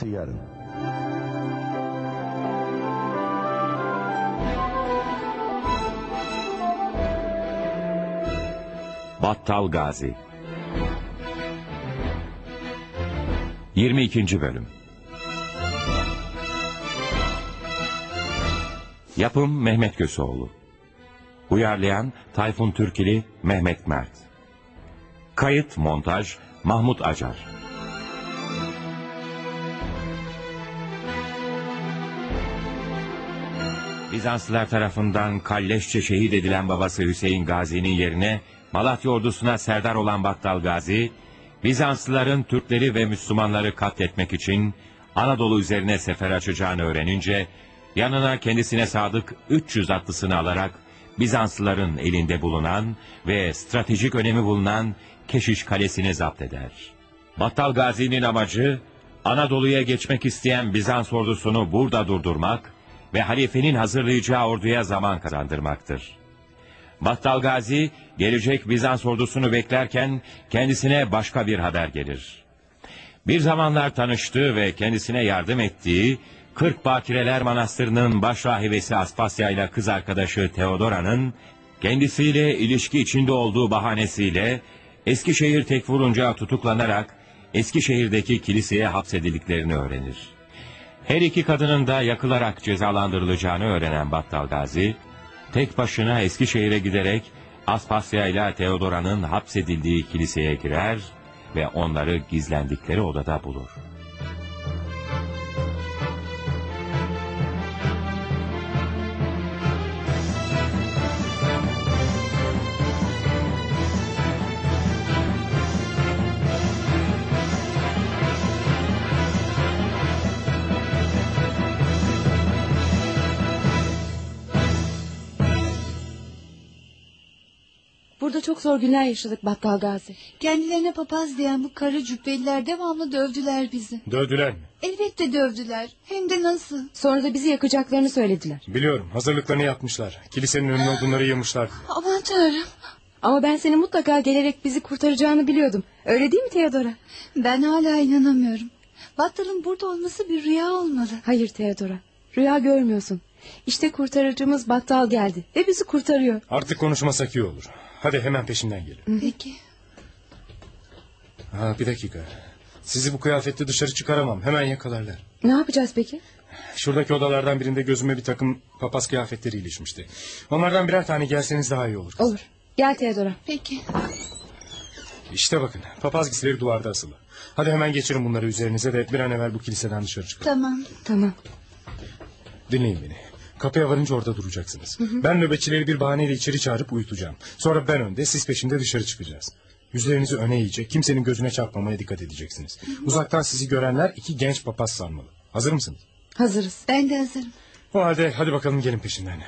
Arkası yarın. Battal Gazi 22. Bölüm Yapım Mehmet Köseoğlu Uyarlayan Tayfun Türkili Mehmet Mert Kayıt Montaj Mahmut Acar Bizanslılar tarafından kalleşçe şehit edilen babası Hüseyin Gazi'nin yerine Malatya ordusuna serdar olan Battal Gazi, Bizanslıların Türkleri ve Müslümanları katletmek için Anadolu üzerine sefer açacağını öğrenince, yanına kendisine sadık 300 atlısını alarak Bizanslıların elinde bulunan ve stratejik önemi bulunan Keşiş Kalesi'ni zapt eder. Battal Gazi'nin amacı, Anadolu'ya geçmek isteyen Bizans ordusunu burada durdurmak ve halifenin hazırlayacağı orduya zaman kazandırmaktır. Battal Gazi gelecek Bizans ordusunu beklerken kendisine başka bir haber gelir. Bir zamanlar tanıştığı ve kendisine yardım ettiği Kırk Bakireler Manastırı'nın baş rahibesi Aspasya ile kız arkadaşı Teodora'nın kendisiyle ilişki içinde olduğu bahanesiyle Eskişehir Tekfurunca tutuklanarak Eskişehir'deki kiliseye hapsedildiklerini öğrenir. Her iki kadının da yakılarak cezalandırılacağını öğrenen Battal Gazi, tek başına Eskişehir'e giderek Aspasya ile Teodora'nın hapsedildiği kiliseye girer ve onları gizlendikleri odada bulur. Burada çok zor günler yaşadık Battal Gazi. Kendilerine papaz diyen bu karı cübbeliler devamlı dövdüler bizi. Dövdüler mi? Elbette dövdüler. Hem de nasıl? Sonra da bizi yakacaklarını söylediler. Biliyorum hazırlıklarını yapmışlar. Kilisenin önüne odunları yığmışlar. Aman tanrım. Ama ben senin mutlaka gelerek bizi kurtaracağını biliyordum. Öyle değil mi Theodora? Ben hala inanamıyorum. Battal'ın burada olması bir rüya olmalı. Hayır Theodora. Rüya görmüyorsun. İşte kurtarıcımız Battal geldi ve bizi kurtarıyor. Artık konuşmasak iyi olur. Hadi hemen peşimden gelin. Peki. Ha, bir dakika. Sizi bu kıyafette dışarı çıkaramam. Hemen yakalarlar. Ne yapacağız peki? Şuradaki odalardan birinde gözüme bir takım papaz kıyafetleri ilişmişti. Onlardan birer tane gelseniz daha iyi olur. Olur. Gel Theodora. Peki. İşte bakın papaz giysileri duvarda asılı. Hadi hemen geçirin bunları üzerinize de bir an evvel bu kiliseden dışarı çıkın. Tamam. Tamam. Dinleyin beni. Kapıya varınca orada duracaksınız. Ben nöbetçileri bir bahaneyle içeri çağırıp uyutacağım. Sonra ben önde siz peşimde dışarı çıkacağız. Yüzlerinizi öne eğecek kimsenin gözüne çarpmamaya dikkat edeceksiniz. Uzaktan sizi görenler iki genç papaz sanmalı. Hazır mısınız? Hazırız. Ben de hazırım. O halde hadi bakalım gelin peşinden.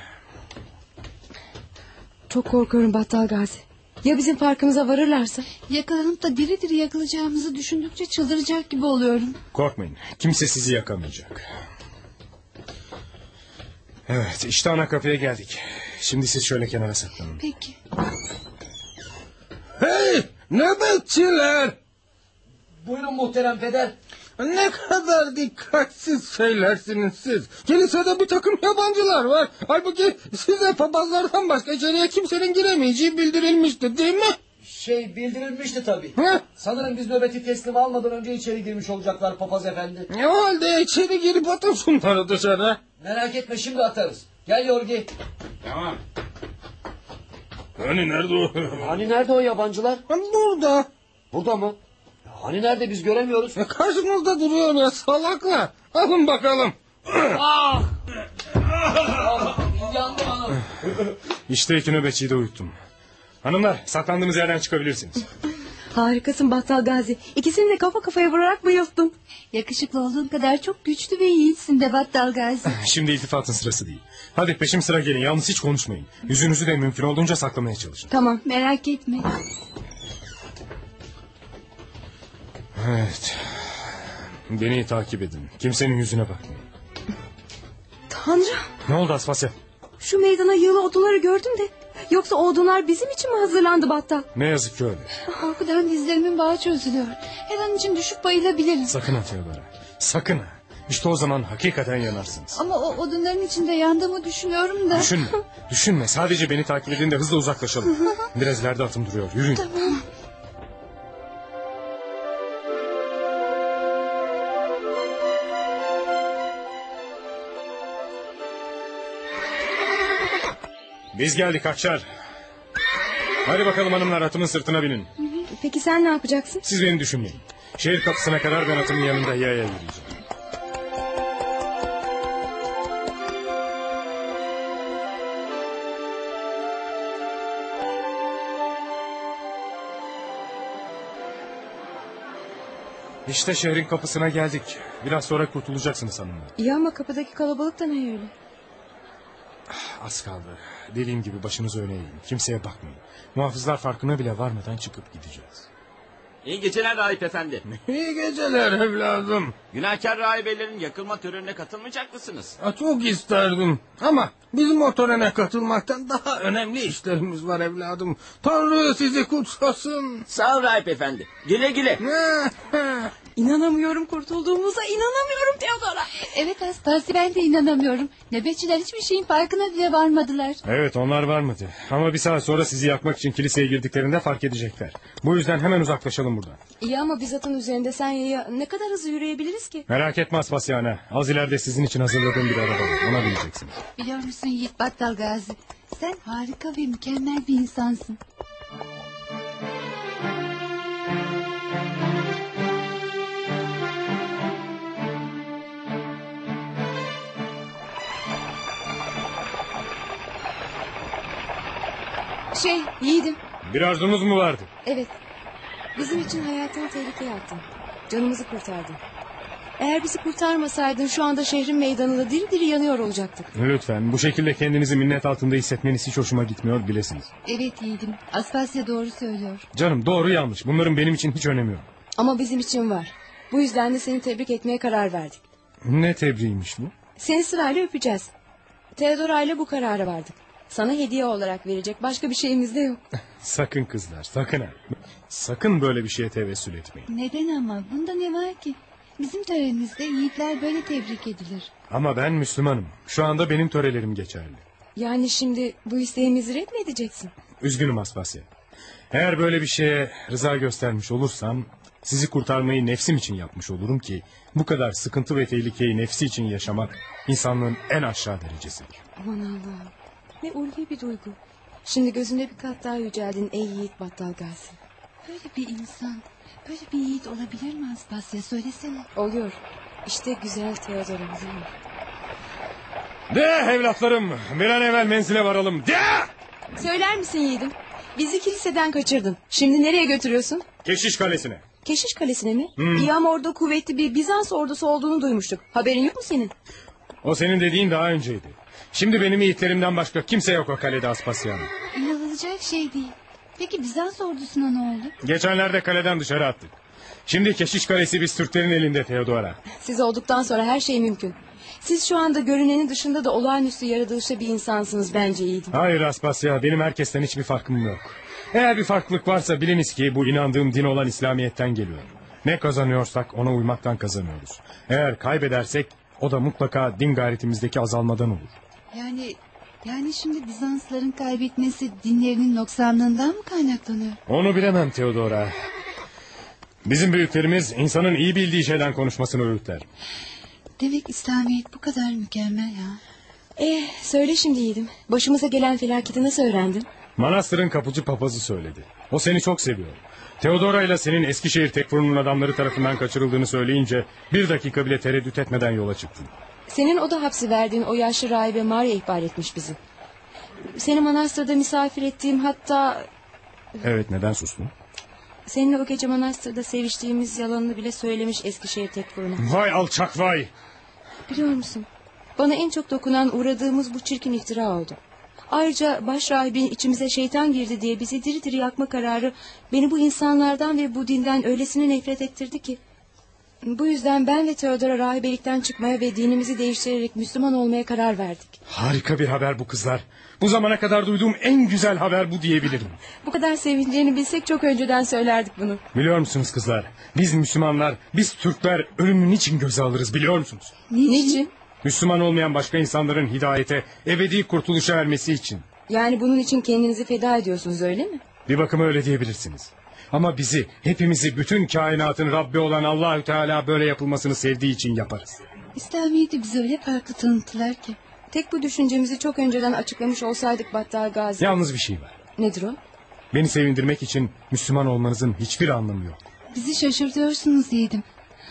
Çok korkuyorum Battal Gazi. Ya bizim farkımıza varırlarsa? Yakalanıp da diri diri yakılacağımızı düşündükçe çıldıracak gibi oluyorum. Korkmayın. Kimse sizi yakamayacak. Evet işte ana kapıya geldik. Şimdi siz şöyle kenara saklanın. Peki. Hey nöbetçiler. Buyurun muhterem peder. Ne kadar dikkatsiz şeylersiniz siz. Kilisede bir takım yabancılar var. Halbuki size papazlardan başka içeriye kimsenin giremeyeceği bildirilmişti değil mi? Şey bildirilmişti tabii. Hı? Sanırım biz nöbeti teslim almadan önce içeri girmiş olacaklar papaz efendi. E, O halde içeri girip atın şunları dışarı. Merak etme şimdi atarız. Gel Yorgi. Tamam. Hani nerede o? Hani nerede o yabancılar? Burada. Burada mı? Hani nerede biz göremiyoruz. E, Karşımızda duruyor ya salaklar. Alın bakalım. Ah! Yandım hanım. İşte iki nöbetçiyi de uyuttum. Hanımlar saklandığımız yerden çıkabilirsiniz. Harikasın Battal Gazi. İkisini de kafa kafaya vurarak bayılttım. Yakışıklı olduğun kadar çok güçlü ve yiğitsin de Battal Gazi. Şimdi iltifatın sırası değil. Hadi peşim sıra gelin yalnız hiç konuşmayın. Yüzünüzü de mümkün olduğunca saklamaya çalışın. Tamam. Merak etme. Evet. Beni takip edin. Kimsenin yüzüne bakmayın. Tanrım. Ne oldu Aspasya? Şu meydana yığılı odunları gördüm de. Yoksa o odunlar bizim için mi hazırlandı Battal? Ne yazık ki öyle. Korkudan dizlerimin bağı çözülüyor. Her an için düşüp bayılabilirim. Sakın ha Teodora. Sakın ha. İşte o zaman hakikaten yanarsınız. Ama o odunların içinde yandığımı düşünüyorum da. Düşünme. Düşünme. Sadece beni takip edin de hızla uzaklaşalım. Biraz ileride atım duruyor. Yürüyün. Biz geldik Akşar. Hadi bakalım hanımlar atımın sırtına binin. Peki sen ne yapacaksın? Siz beni düşünmeyin. Şehir kapısına kadar ben atımın yanında yaya yürüyeceğim. İşte şehrin kapısına geldik. Biraz sonra kurtulacaksınız hanımlar. İyi ama kapıdaki kalabalık da ne öyle? Az kaldı. Dediğim gibi başınızı öne eğin. Kimseye bakmayın. Muhafızlar farkına bile varmadan çıkıp gideceğiz. İyi geceler rahip efendi. İyi geceler evladım. Günahkar rahibelerin yakılma törenine katılmayacak mısınız? Ha, Çok isterdim ama bizim o törene katılmaktan daha önemli işlerimiz var evladım. Tanrı sizi kutsasın. Sağ ol rahip efendi. Güle güle. İnanamıyorum kurtulduğumuza inanamıyorum Teodora. Evet Aspasi ben de inanamıyorum. Nöbetçiler hiçbir şeyin farkına bile varmadılar. Evet onlar varmadı. Ama bir saat sonra sizi yakmak için kiliseye girdiklerinde fark edecekler. Bu yüzden hemen uzaklaşalım buradan. İyi ama biz atın üzerinde sen yaya ne kadar hızlı yürüyebiliriz ki? Merak etme Aspasyana. Az ileride sizin için hazırladığım bir araba var. Ona bineceksiniz. Biliyor musun Yiğit Battal Gazi? Sen harika ve mükemmel bir insansın. Şey yiğidim. Bir arzunuz mu vardı? Evet. Bizim için hayatını tehlikeye attın. Canımızı kurtardın. Eğer bizi kurtarmasaydın şu anda şehrin meydanında diri diri yanıyor olacaktık. Lütfen bu şekilde kendinizi minnet altında hissetmeniz hiç hoşuma gitmiyor bilesiniz. Evet Yiğidim. Aspasya doğru söylüyor. Canım doğru yanlış bunların benim için hiç önemi yok. Ama bizim için var. Bu yüzden de seni tebrik etmeye karar verdik. Ne tebriğiymiş bu? Seni sırayla öpeceğiz. Theodora ile bu karara vardık. Sana hediye olarak verecek başka bir şeyimiz de yok. Sakın kızlar sakın ha. Sakın böyle bir şeye tevessül etmeyin. Neden ama? Bunda ne var ki? Bizim törenimizde yiğitler böyle tebrik edilir. Ama ben Müslümanım. Şu anda benim törelerim geçerli. Yani şimdi bu isteğimizi red mi edeceksin? Üzgünüm Aspasya. Eğer böyle bir şeye rıza göstermiş olursam... ...sizi kurtarmayı nefsim için yapmış olurum ki... ...bu kadar sıkıntı ve tehlikeyi nefsi için yaşamak... ...insanlığın en aşağı derecesidir. Aman Allah'ım. Ne ulvi bir duygu. Şimdi gözünde bir kat daha yüceldin ey yiğit battal gazi. Böyle bir insan, böyle bir yiğit olabilir mi Aspasya? Söylesene. Oluyor. İşte güzel Theodora'mız var. De evlatlarım bir an evvel menzile varalım. De! Söyler misin yiğidim? Bizi kiliseden kaçırdın. Şimdi nereye götürüyorsun? Keşiş Kalesi'ne. Keşiş Kalesi'ne mi? İyi ama orada kuvvetli bir Bizans ordusu olduğunu duymuştuk. Haberin yok mu senin? O senin dediğin daha önceydi. Şimdi benim yiğitlerimden başka kimse yok o kalede Aspasyan. İnanılacak şey değil. Peki Bizans ordusuna ne oldu? Geçenlerde kaleden dışarı attık. Şimdi Keşiş Kalesi biz Türklerin elinde Teodora. Siz olduktan sonra her şey mümkün. Siz şu anda görünenin dışında da olağanüstü yaratılışta bir insansınız bence yiğidim. Hayır Aspasya benim herkesten hiçbir farkım yok. Eğer bir farklılık varsa biliniz ki bu inandığım din olan İslamiyet'ten geliyor. Ne kazanıyorsak ona uymaktan kazanıyoruz. Eğer kaybedersek o da mutlaka din gayretimizdeki azalmadan olur. Yani yani şimdi Bizansların kaybetmesi dinlerinin noksanlığından mı kaynaklanıyor? Onu bilemem Teodora. Bizim büyüklerimiz insanın iyi bildiği şeyden konuşmasını öğütler. Demek İslamiyet bu kadar mükemmel ya. Eh söyle şimdi yiğidim. Başımıza gelen felaketi nasıl öğrendin? Manastırın kapıcı papazı söyledi. O seni çok seviyor. Teodora ile senin Eskişehir Tekfur'un adamları tarafından kaçırıldığını söyleyince... ...bir dakika bile tereddüt etmeden yola çıktın. Senin oda hapsi verdiğin o yaşlı rahibe Maria ihbar etmiş bizi. Seni manastırda misafir ettiğim hatta... Evet neden sustun? Seninle o gece manastırda seviştiğimiz yalanını bile söylemiş Eskişehir Tekfur'una. Vay alçak vay! Biliyor musun? Bana en çok dokunan uğradığımız bu çirkin iftira oldu. Ayrıca baş rahibin içimize şeytan girdi diye bizi diri diri yakma kararı... ...beni bu insanlardan ve bu dinden öylesine nefret ettirdi ki... Bu yüzden ben ve Theodora rahibelikten çıkmaya ve dinimizi değiştirerek Müslüman olmaya karar verdik. Harika bir haber bu kızlar. Bu zamana kadar duyduğum en güzel haber bu diyebilirim. Bu kadar sevineceğini bilsek çok önceden söylerdik bunu. Biliyor musunuz kızlar? Biz Müslümanlar, biz Türkler ölümü niçin göze alırız biliyor musunuz? Niçin? Müslüman olmayan başka insanların hidayete, ebedi kurtuluşa ermesi için. Yani bunun için kendinizi feda ediyorsunuz öyle mi? Bir bakıma öyle diyebilirsiniz. Ama bizi, hepimizi, bütün kainatın Rabbi olan Allahü Teala böyle yapılmasını sevdiği için yaparız. İslamiyet'i bize öyle farklı tanıttılar ki. Tek bu düşüncemizi çok önceden açıklamış olsaydık Battal Gazi. Yalnız bir şey var. Nedir o? Beni sevindirmek için Müslüman olmanızın hiçbir anlamı yok. Bizi şaşırtıyorsunuz yiğidim.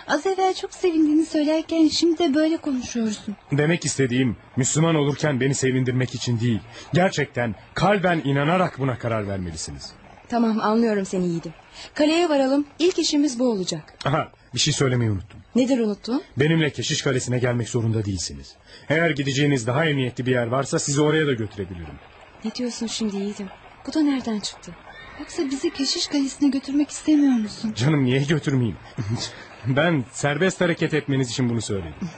Az evvel çok sevindiğini söylerken şimdi de böyle konuşuyorsun. Demek istediğim Müslüman olurken beni sevindirmek için değil. Gerçekten kalben inanarak buna karar vermelisiniz. Tamam anlıyorum seni yiğidim. Kaleye varalım. İlk işimiz bu olacak. Aha bir şey söylemeyi unuttum. Nedir unuttun? Benimle Keşiş Kalesi'ne gelmek zorunda değilsiniz. Eğer gideceğiniz daha emniyetli bir yer varsa sizi oraya da götürebilirim. Ne diyorsun şimdi yiğidim? Bu da nereden çıktı? Yoksa bizi keşiş kalesine götürmek istemiyor musun? Canım niye götürmeyeyim? ben serbest hareket etmeniz için bunu söyledim.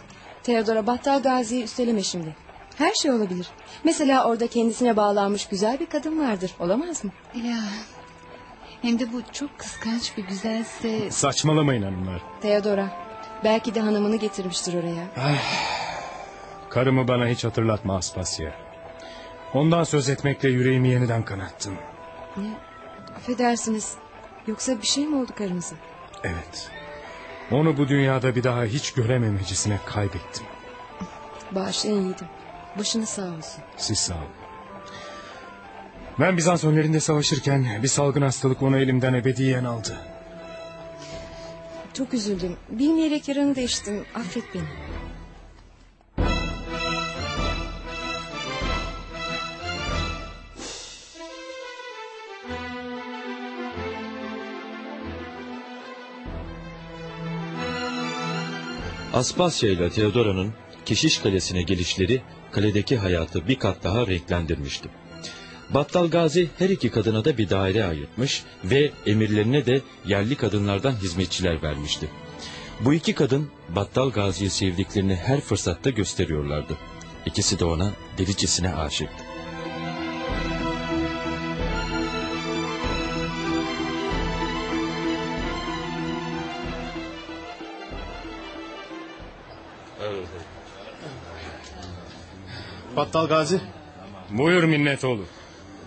Theodora Battal Gazi'yi üsteleme şimdi. Her şey olabilir. Mesela orada kendisine bağlanmış güzel bir kadın vardır. Olamaz mı? Ya hem de bu çok kıskanç bir güzelse Saçmalamayın hanımlar. Theodora. Belki de hanımını getirmiştir oraya. Karımı bana hiç hatırlatma Aspasya. Ondan söz etmekle yüreğimi yeniden kanattın. Ne? Affedersiniz. Yoksa bir şey mi oldu karımıza? Evet. Onu bu dünyada bir daha hiç görememecisine kaybettim. Bağışlayın yiğidim. Başınız sağ olsun. Siz sağ olun. Ben Bizans önlerinde savaşırken bir salgın hastalık onu elimden ebediyen aldı. Çok üzüldüm. Bilmeyerek yaranı değiştim. Affet beni. Aspasya ile Theodora'nın Keşiş Kalesi'ne gelişleri kaledeki hayatı bir kat daha renklendirmişti. Battal Gazi her iki kadına da bir daire ayırtmış ve emirlerine de yerli kadınlardan hizmetçiler vermişti. Bu iki kadın Battal Gazi'yi sevdiklerini her fırsatta gösteriyorlardı. İkisi de ona delicesine aşıktı. Battal Gazi, Buyur Minnetoğlu.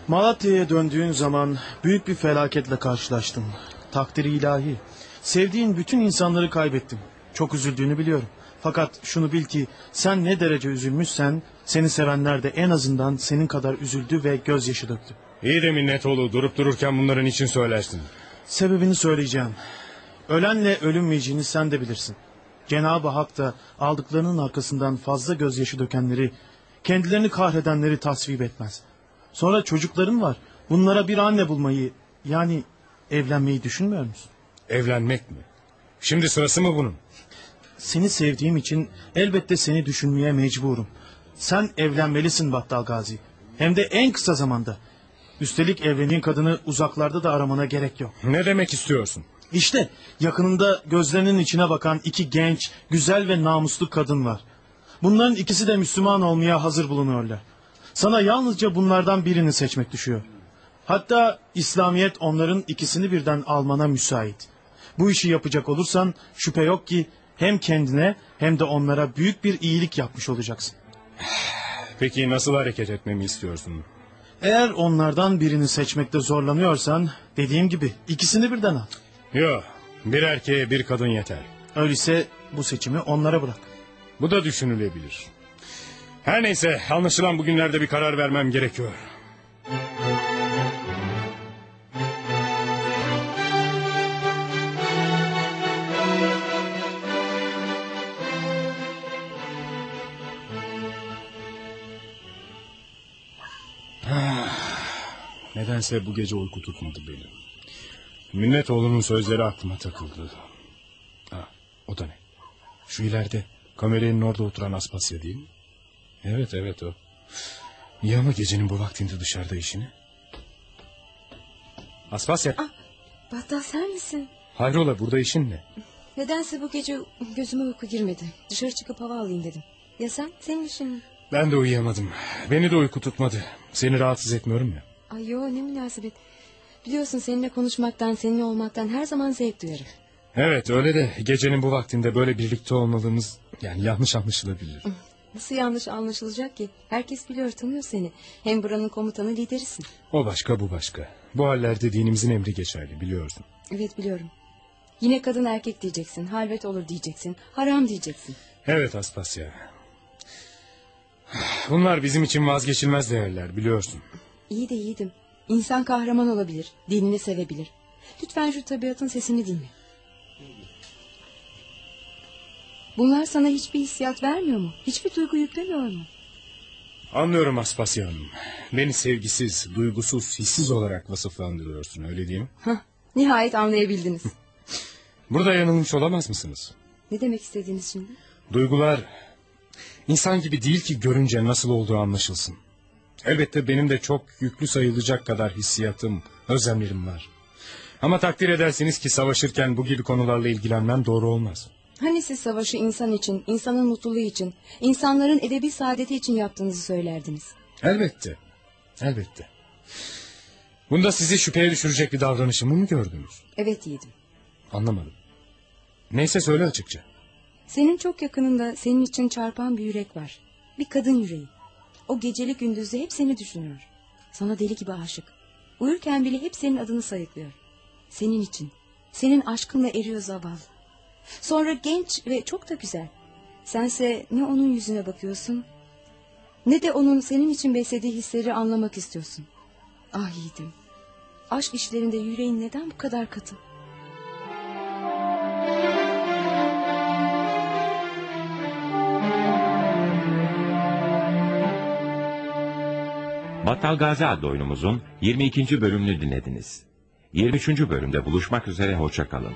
Malatya'ya döndüğün zaman büyük bir felaketle karşılaştım. Takdiri ilahi. Sevdiğin bütün insanları kaybettim. Çok üzüldüğünü biliyorum. Fakat şunu bil ki sen ne derece üzülmüşsen seni sevenler de en azından senin kadar üzüldü ve gözyaşı döktü. İyi de Minnetoğlu durup dururken bunların için söylersin. Sebebini söyleyeceğim. Ölenle ölünmeyeceğini sen de bilirsin. Cenab-ı Hak da aldıklarının arkasından fazla gözyaşı dökenleri, kendilerini kahredenleri tasvip etmez. Sonra çocukların var. Bunlara bir anne bulmayı, yani evlenmeyi düşünmüyor musun? Evlenmek mi? Şimdi sırası mı bunun? Seni sevdiğim için elbette seni düşünmeye mecburum. Sen evlenmelisin Battal Gazi. Hem de en kısa zamanda. Üstelik evlendiğin kadını uzaklarda da aramana gerek yok. Ne demek istiyorsun? İşte yakınında gözlerinin içine bakan iki genç, güzel ve namuslu kadın var. Bunların ikisi de Müslüman olmaya hazır bulunuyorlar. Sana yalnızca bunlardan birini seçmek düşüyor. Hatta İslamiyet onların ikisini birden almana müsait. Bu işi yapacak olursan şüphe yok ki hem kendine hem de onlara büyük bir iyilik yapmış olacaksın. Peki nasıl hareket etmemi istiyorsun? Eğer onlardan birini seçmekte zorlanıyorsan dediğim gibi ikisini birden al. Yok bir erkeğe bir kadın yeter. Öyleyse bu seçimi onlara bırak. Bu da düşünülebilir. Her neyse anlaşılan bugünlerde bir karar vermem gerekiyor. Nedense bu gece uyku tutmadı beni. Minnetoğlu'nun sözleri aklıma takıldı. Ha, o da ne? Şu ileride kameranın orada oturan Aspasya değil mi? Evet evet o. Niye ama gecenin bu vaktinde dışarıda işini? Aspasya. Battal sen misin? Hayrola burada işin ne? Nedense bu gece gözüme uyku girmedi. Dışarı çıkıp hava alayım dedim. Ya sen? Senin işin mi? Ben de uyuyamadım. Beni de uyku tutmadı. Seni rahatsız etmiyorum ya. Ay yo ne münasebet. Biliyorsun seninle konuşmaktan, seninle olmaktan her zaman zevk duyarım. Evet öyle de gecenin bu vaktinde böyle birlikte olmalığımız yani yanlış anlaşılabilir. Nasıl yanlış anlaşılacak ki? Herkes biliyor, tanıyor seni. Hem buranın komutanı liderisin. O başka bu başka. Bu hallerde dinimizin emri geçerli biliyorsun. Evet biliyorum. Yine kadın erkek diyeceksin, halvet olur diyeceksin, haram diyeceksin. Evet Aspasya. Bunlar bizim için vazgeçilmez değerler biliyorsun. İyi de yiğidim. İnsan kahraman olabilir, dinini sevebilir. Lütfen şu tabiatın sesini dinle. Bunlar sana hiçbir hissiyat vermiyor mu? Hiçbir duygu yüklemiyor mu? Anlıyorum Aspasya Hanım. Beni sevgisiz, duygusuz, hissiz olarak vasıflandırıyorsun öyle değil mi? Hah, nihayet anlayabildiniz. Burada yanılmış olamaz mısınız? ne demek istediğiniz şimdi? Duygular insan gibi değil ki görünce nasıl olduğu anlaşılsın. Elbette benim de çok yüklü sayılacak kadar hissiyatım, özlemlerim var. Ama takdir edersiniz ki savaşırken bu gibi konularla ilgilenmem doğru olmaz. Hani siz savaşı insan için, insanın mutluluğu için, insanların edebi saadeti için yaptığınızı söylerdiniz. Elbette, elbette. Bunda sizi şüpheye düşürecek bir davranışımı mı gördünüz? Evet yiğidim. Anlamadım. Neyse söyle açıkça. Senin çok yakınında senin için çarpan bir yürek var. Bir kadın yüreği. O geceli gündüzde hep seni düşünüyor. Sana deli gibi aşık. Uyurken bile hep senin adını sayıklıyor. Senin için. Senin aşkınla eriyor zavallı. Sonra genç ve çok da güzel. Sense ne onun yüzüne bakıyorsun... ...ne de onun senin için beslediği hisleri anlamak istiyorsun. Ah yiğidim. Aşk işlerinde yüreğin neden bu kadar katı? Battal Gazi adlı oyunumuzun 22. bölümünü dinlediniz. 23. bölümde buluşmak üzere hoşçakalın.